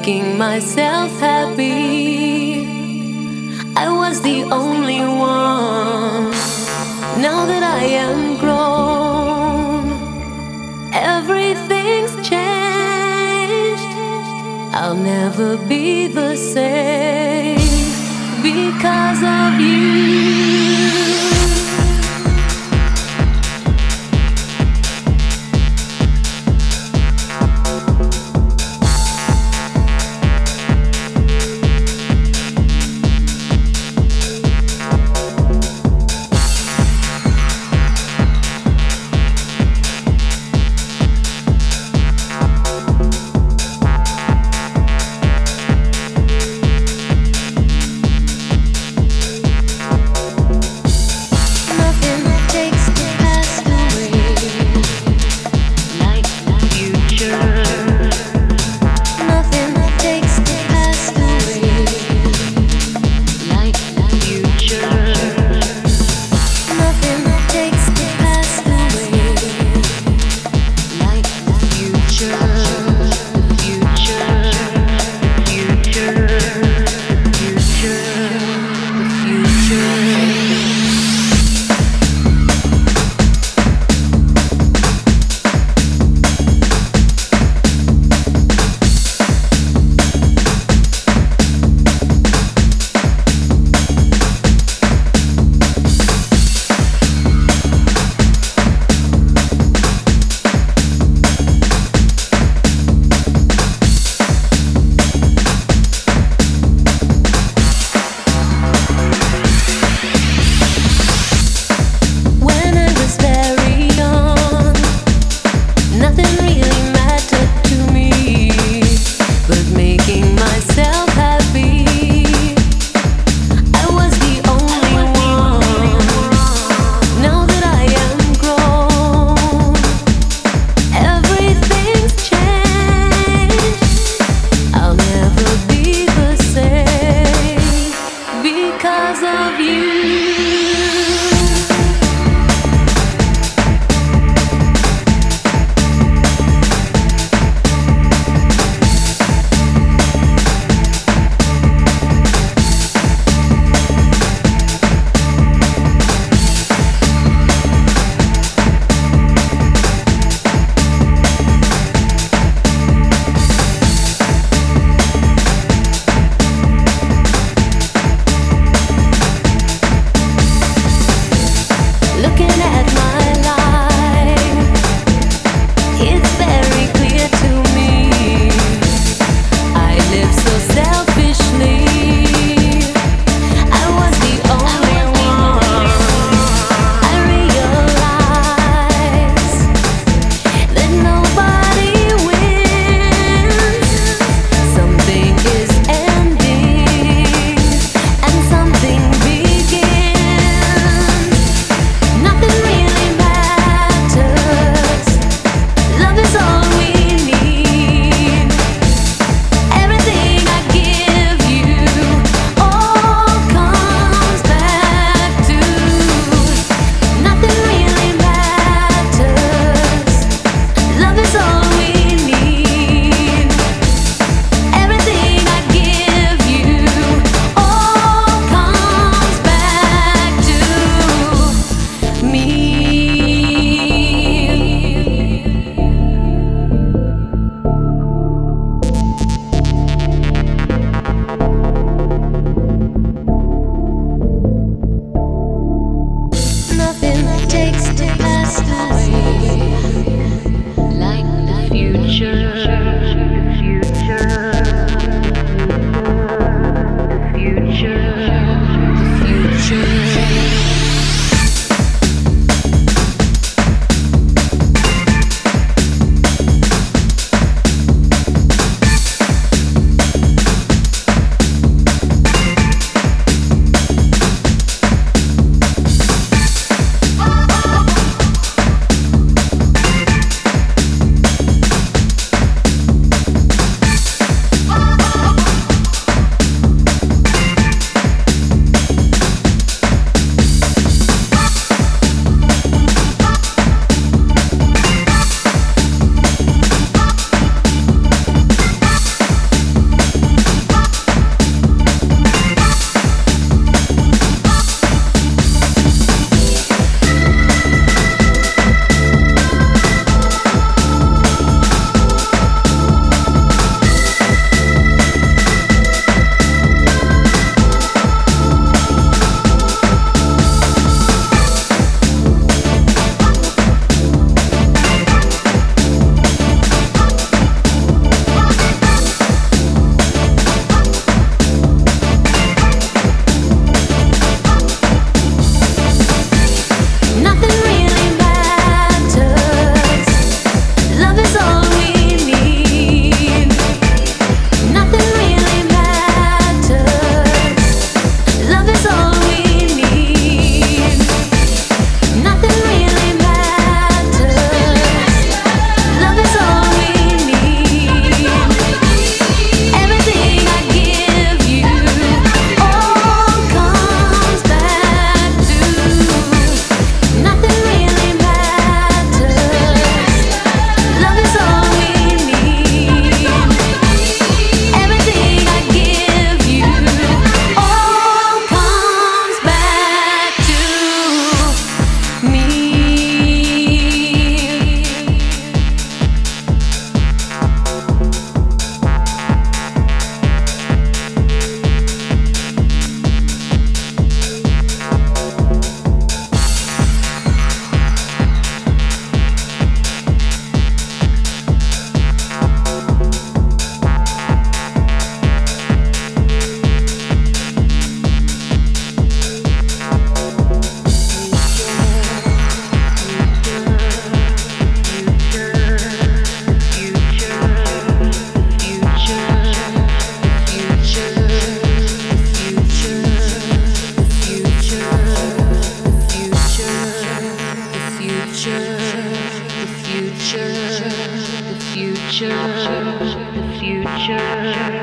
making myself happy. I was the only one. Now that I am grown, everything's changed. I'll never be the same because of you. nothing future, the future.